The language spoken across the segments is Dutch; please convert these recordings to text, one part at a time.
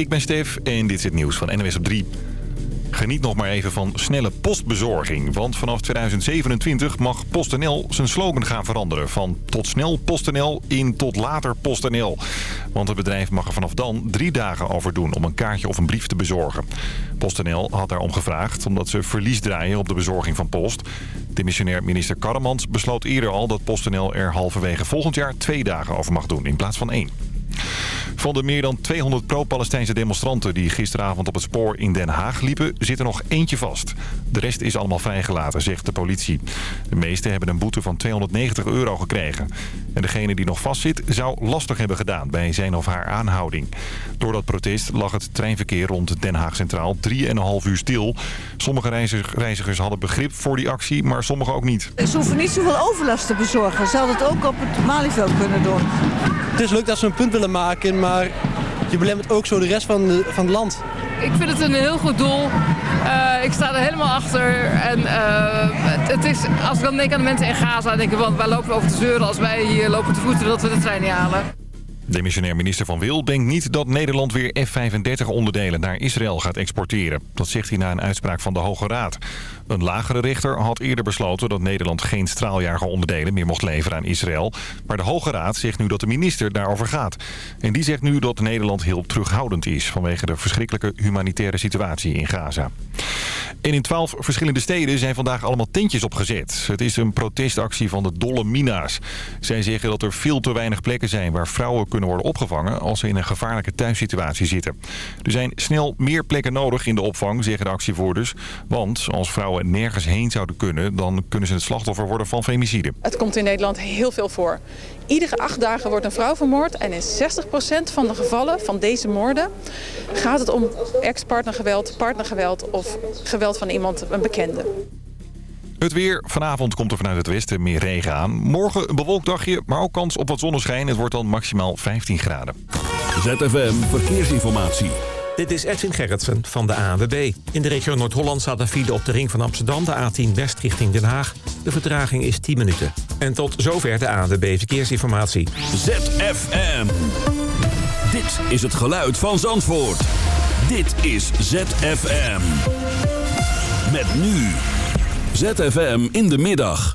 ik ben Stef en dit is het nieuws van NWS op 3. Geniet nog maar even van snelle postbezorging. Want vanaf 2027 mag PostNL zijn slogan gaan veranderen. Van tot snel PostNL in tot later PostNL. Want het bedrijf mag er vanaf dan drie dagen over doen om een kaartje of een brief te bezorgen. PostNL had daarom gevraagd omdat ze verlies draaien op de bezorging van post. Demissionair minister Karremans besloot eerder al dat PostNL er halverwege volgend jaar twee dagen over mag doen in plaats van één. Van de meer dan 200 pro-Palestijnse demonstranten die gisteravond op het spoor in Den Haag liepen, zit er nog eentje vast. De rest is allemaal vrijgelaten, zegt de politie. De meesten hebben een boete van 290 euro gekregen. En degene die nog vastzit zou lastig hebben gedaan bij zijn of haar aanhouding. Door dat protest lag het treinverkeer rond Den Haag Centraal 3,5 uur stil. Sommige reizigers hadden begrip voor die actie, maar sommige ook niet. Ze hoeven niet zoveel overlast te bezorgen. Ze hadden het ook op het Malieveld kunnen doen. Het is leuk dat ze een punt willen maken, maar je belemmert ook zo de rest van, de, van het land. Ik vind het een heel goed doel. Uh, ik sta er helemaal achter. En uh, het, het, is, als ik dan denk aan de mensen in Gaza, denk ik, want wij lopen over te zeuren als wij hier lopen te voeten dat we de trein niet halen. Demissionair minister Van Wil denkt niet dat Nederland weer F-35 onderdelen naar Israël gaat exporteren. Dat zegt hij na een uitspraak van de Hoge Raad. Een lagere rechter had eerder besloten dat Nederland geen onderdelen meer mocht leveren aan Israël. Maar de Hoge Raad zegt nu dat de minister daarover gaat. En die zegt nu dat Nederland heel terughoudend is vanwege de verschrikkelijke humanitaire situatie in Gaza. En in twaalf verschillende steden zijn vandaag allemaal tentjes opgezet. Het is een protestactie van de Dolle Mina's. Zij zeggen dat er veel te weinig plekken zijn waar vrouwen kunnen worden opgevangen als ze in een gevaarlijke thuissituatie zitten. Er zijn snel meer plekken nodig in de opvang, zeggen de actievoerders. Want als vrouwen nergens heen zouden kunnen, dan kunnen ze het slachtoffer worden van femicide. Het komt in Nederland heel veel voor. Iedere acht dagen wordt een vrouw vermoord en in 60% van de gevallen van deze moorden gaat het om ex-partnergeweld, partnergeweld of geweld van iemand, een bekende. Het weer. Vanavond komt er vanuit het westen meer regen aan. Morgen een bewolkt dagje, maar ook kans op wat zonneschijn. Het wordt dan maximaal 15 graden. ZFM Verkeersinformatie. Dit is Edwin Gerritsen van de ANWB. In de regio Noord-Holland staat een file op de ring van Amsterdam... de A10 West richting Den Haag. De vertraging is 10 minuten. En tot zover de ANWB Verkeersinformatie. ZFM. Dit is het geluid van Zandvoort. Dit is ZFM. Met nu... ZFM in de middag.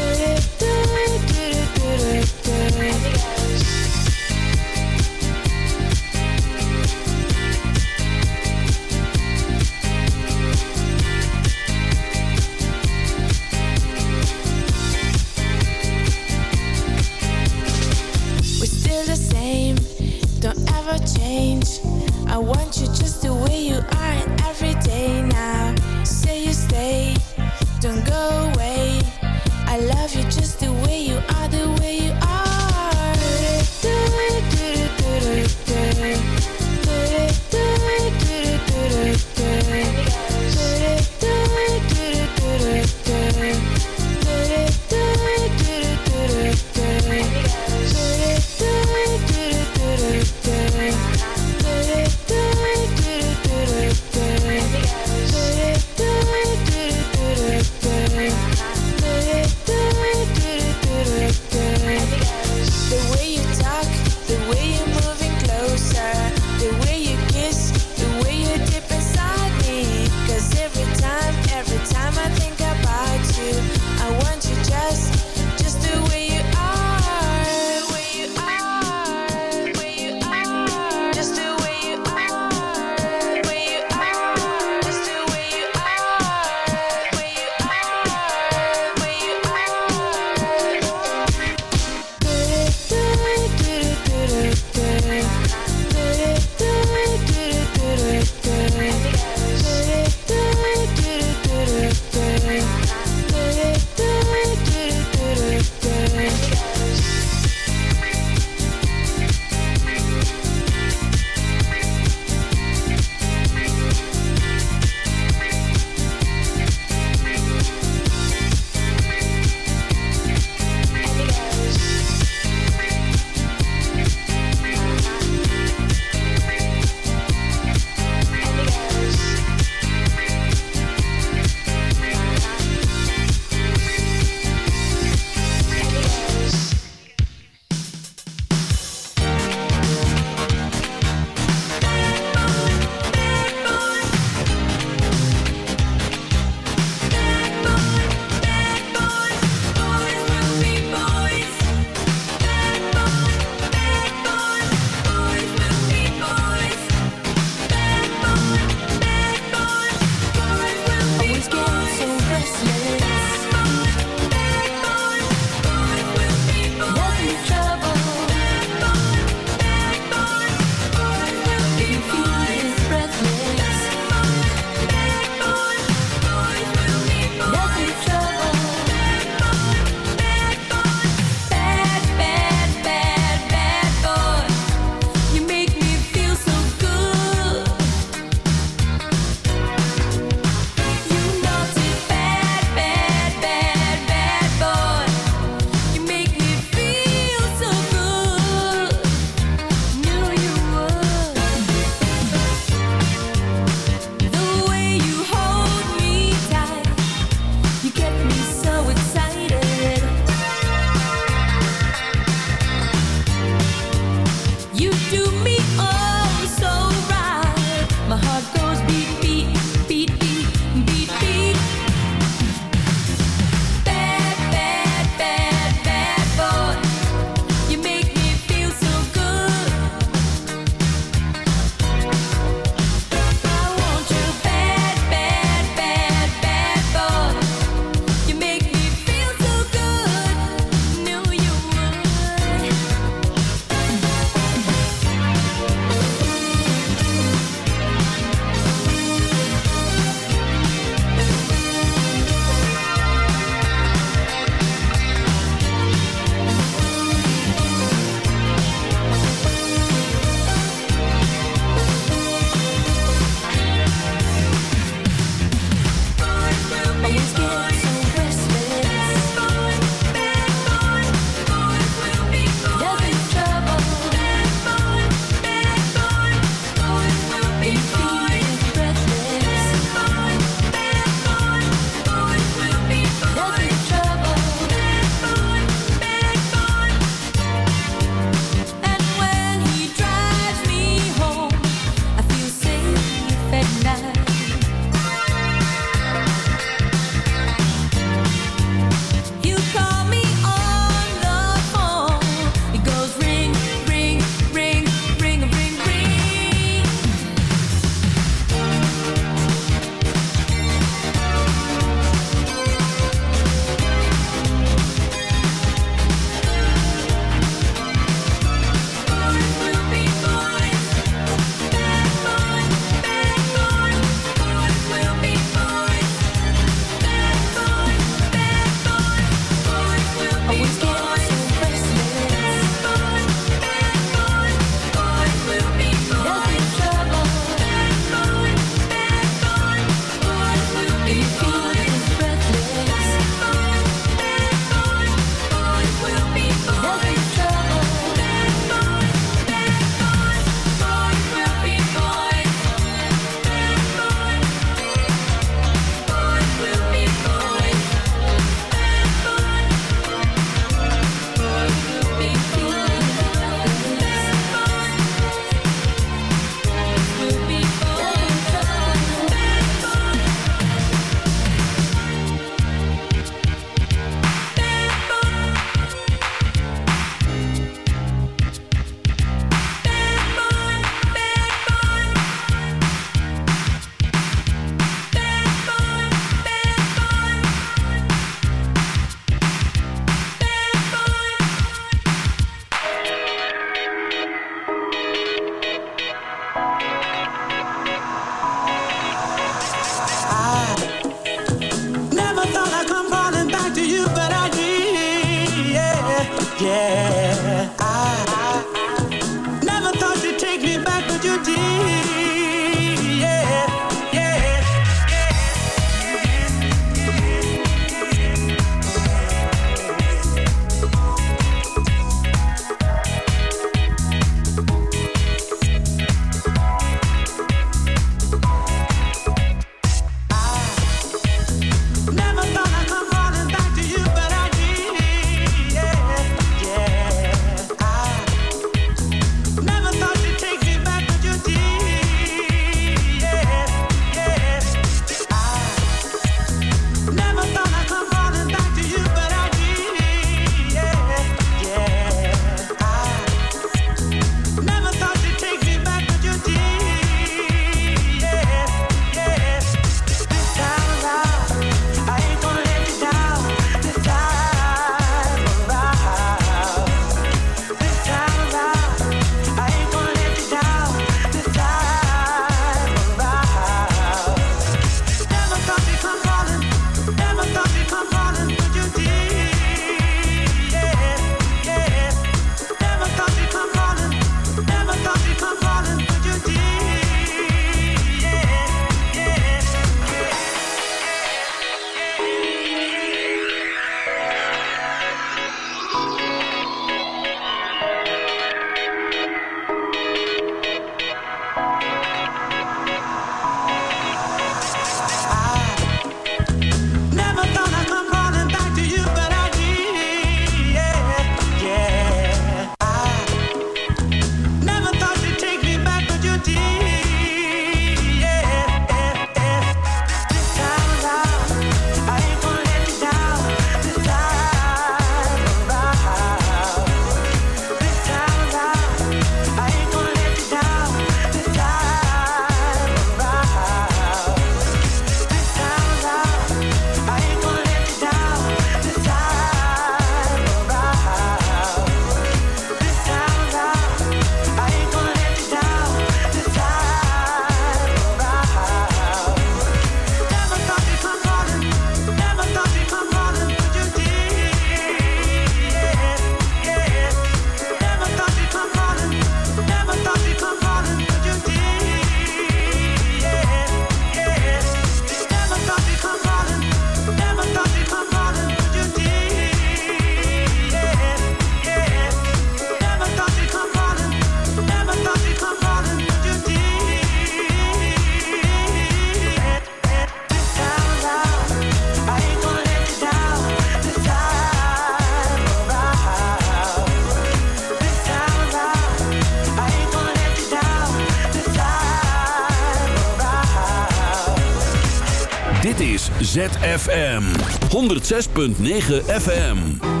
106.9 FM.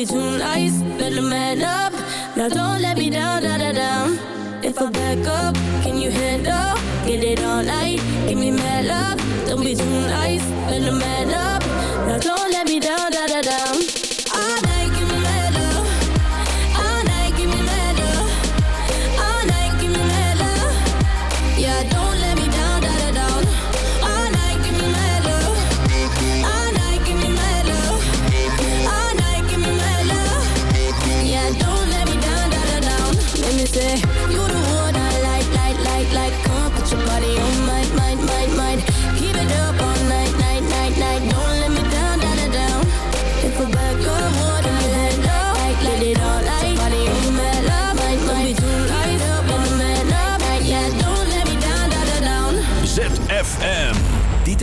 be too nice, better man up. Now don't let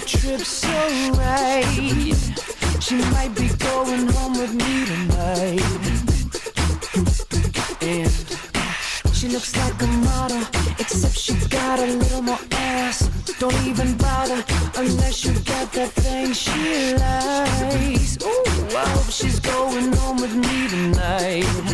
Trip so right. She might be going home with me tonight. And she looks like a model, except she got a little more ass. Don't even bother unless you got that thing she likes. Ooh, I hope she's going home with me tonight.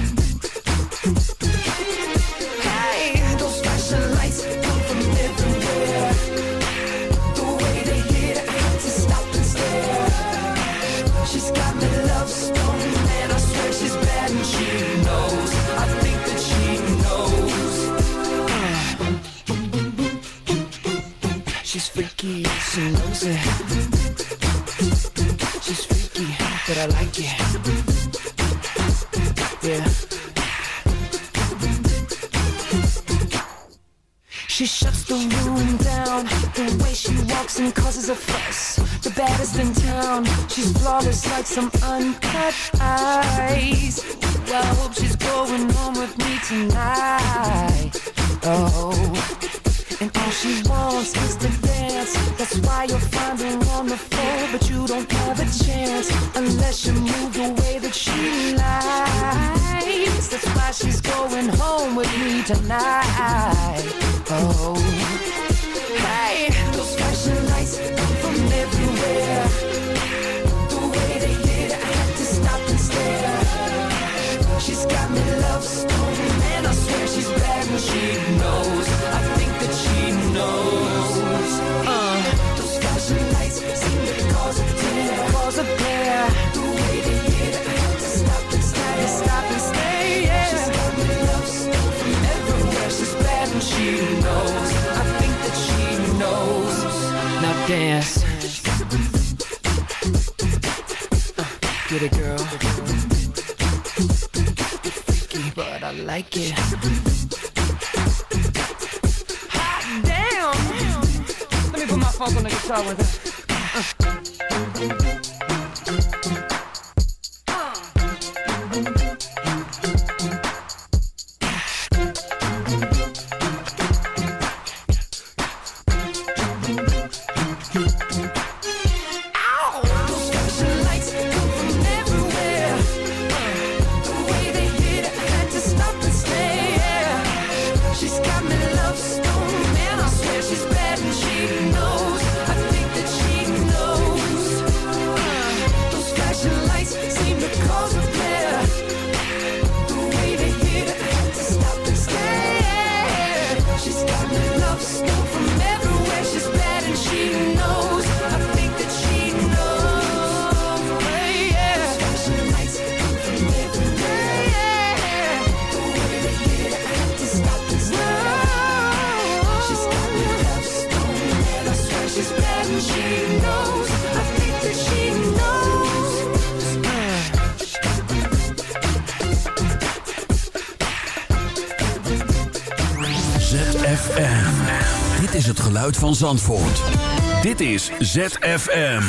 And causes a fuss. The baddest in town. She's flawless like some uncut ice. I hope she's going home with me tonight. Oh. And all she wants is to dance. That's why you'll find her on the floor. But you don't have a chance unless you move the way that she likes. That's why she's going home with me tonight. Oh, hey, She's got me love stoned And I swear she's bad and she knows. I think that she knows. Uh. Those seem to cause a Cause a to stop and stay. Stop and stay, yeah. She's got me love stoned she's bad and she knows. I think that she knows. Now dance. Get it girl. Like it. Hot damn! Let me put my funk on the guitar with it. Zandvoort. Dit is ZFM.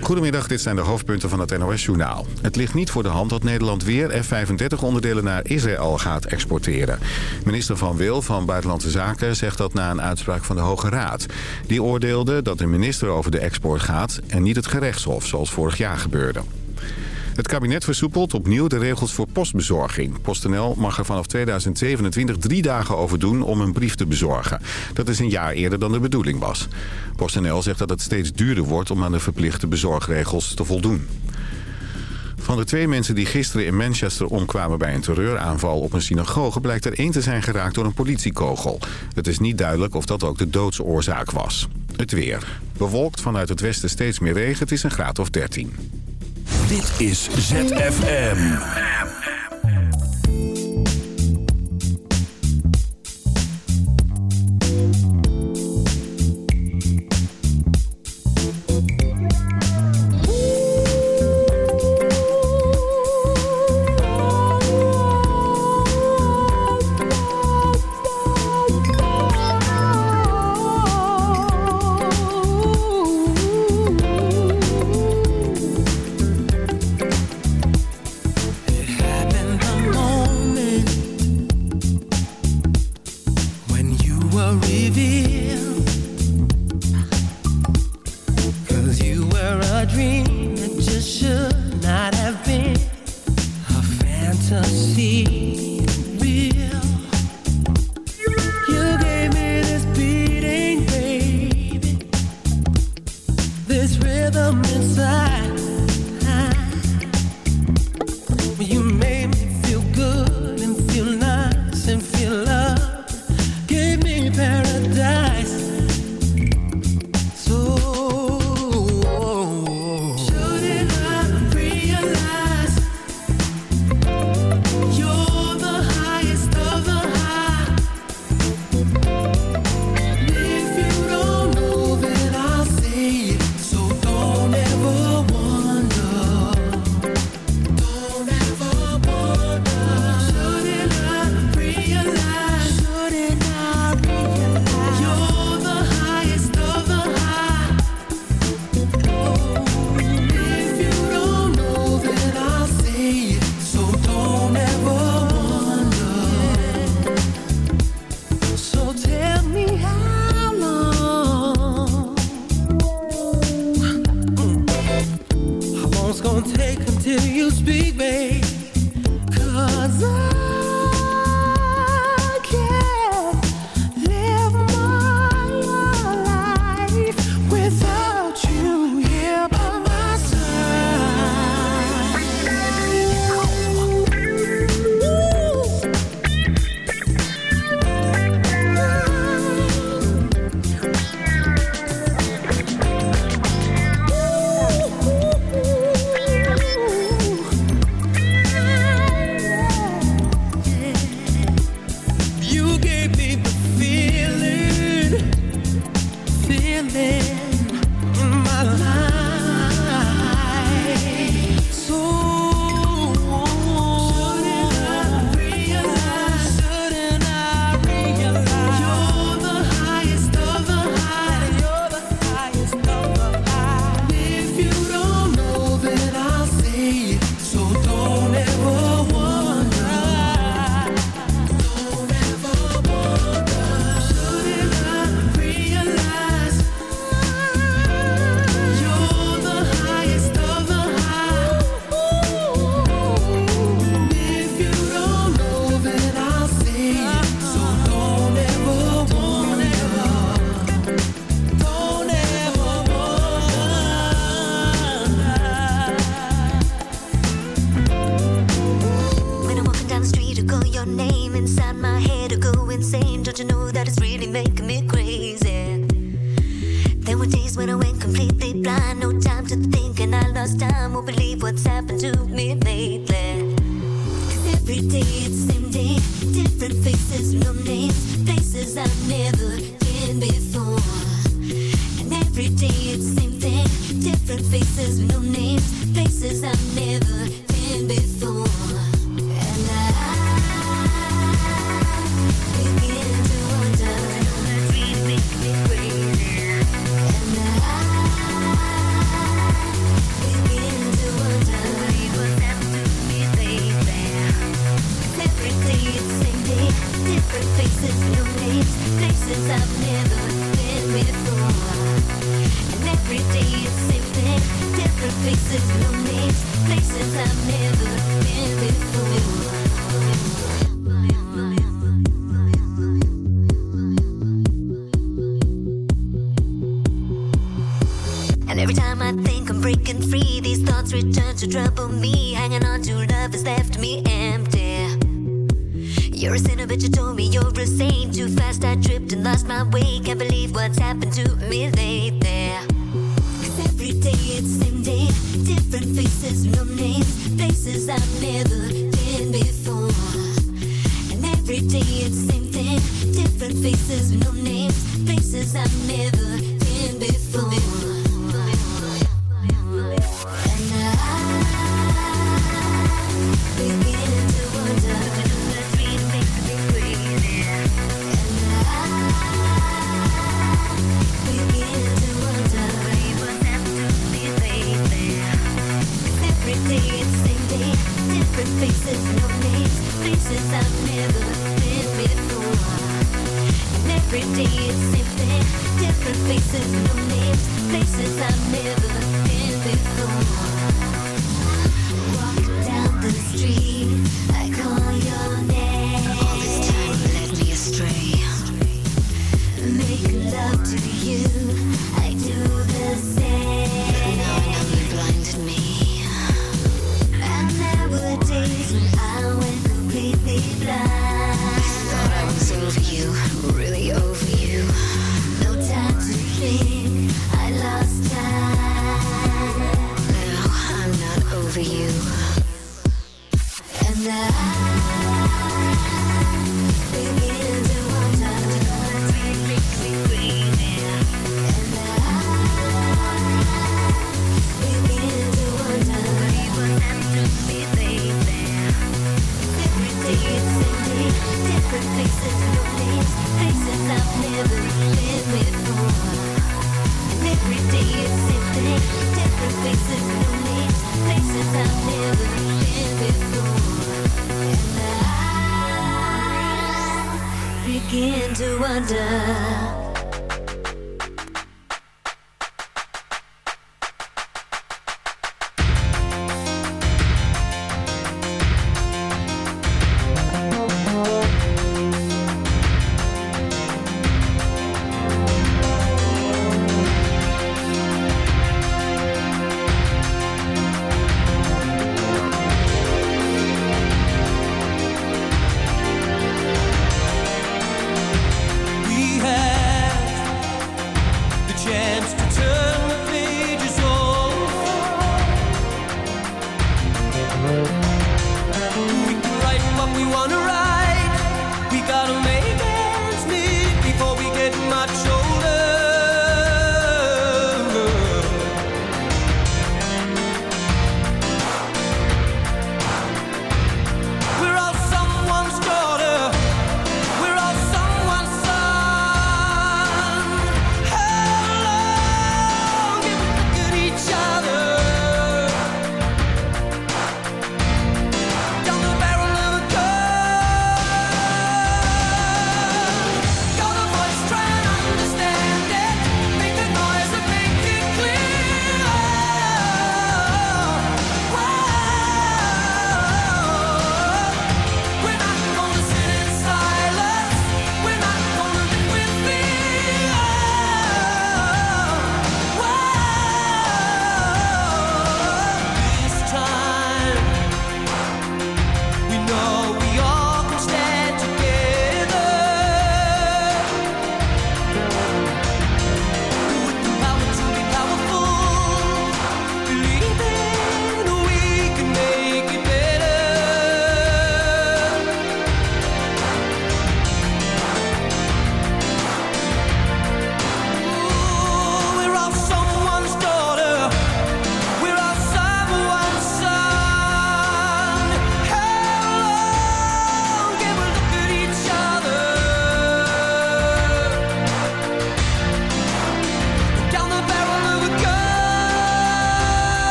Goedemiddag, dit zijn de hoofdpunten van het NOS-journaal. Het ligt niet voor de hand dat Nederland weer F-35-onderdelen naar Israël gaat exporteren. Minister Van Wil van Buitenlandse Zaken zegt dat na een uitspraak van de Hoge Raad. Die oordeelde dat de minister over de export gaat en niet het gerechtshof, zoals vorig jaar gebeurde. Het kabinet versoepelt opnieuw de regels voor postbezorging. PostNL mag er vanaf 2027 drie dagen over doen om een brief te bezorgen. Dat is een jaar eerder dan de bedoeling was. PostNL zegt dat het steeds duurder wordt om aan de verplichte bezorgregels te voldoen. Van de twee mensen die gisteren in Manchester omkwamen bij een terreuraanval op een synagoge... blijkt er één te zijn geraakt door een politiekogel. Het is niet duidelijk of dat ook de doodsoorzaak was. Het weer. Bewolkt vanuit het westen steeds meer regen. Het is een graad of 13. Dit is ZFM. Never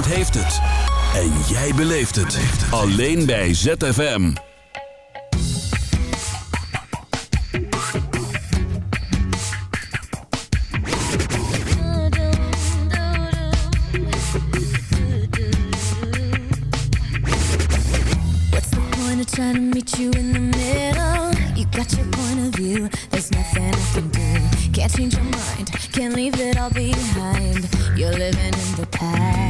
Zandvoort heeft het. En jij beleeft het. Alleen bij ZFM. What's the point of trying to meet you in the middle? You got your point of view. There's nothing I can do. Can't change your mind. Can't leave it all behind. You're living in the past.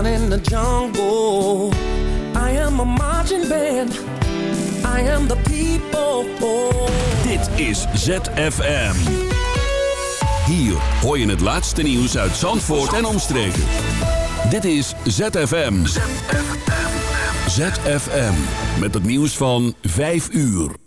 In the jungle. I am a marching band. I am the people. Dit is ZFM. Hier hoor je het laatste nieuws uit Zandvoort en omstreken. Dit is ZFM. ZFM. Met het nieuws van 5 uur.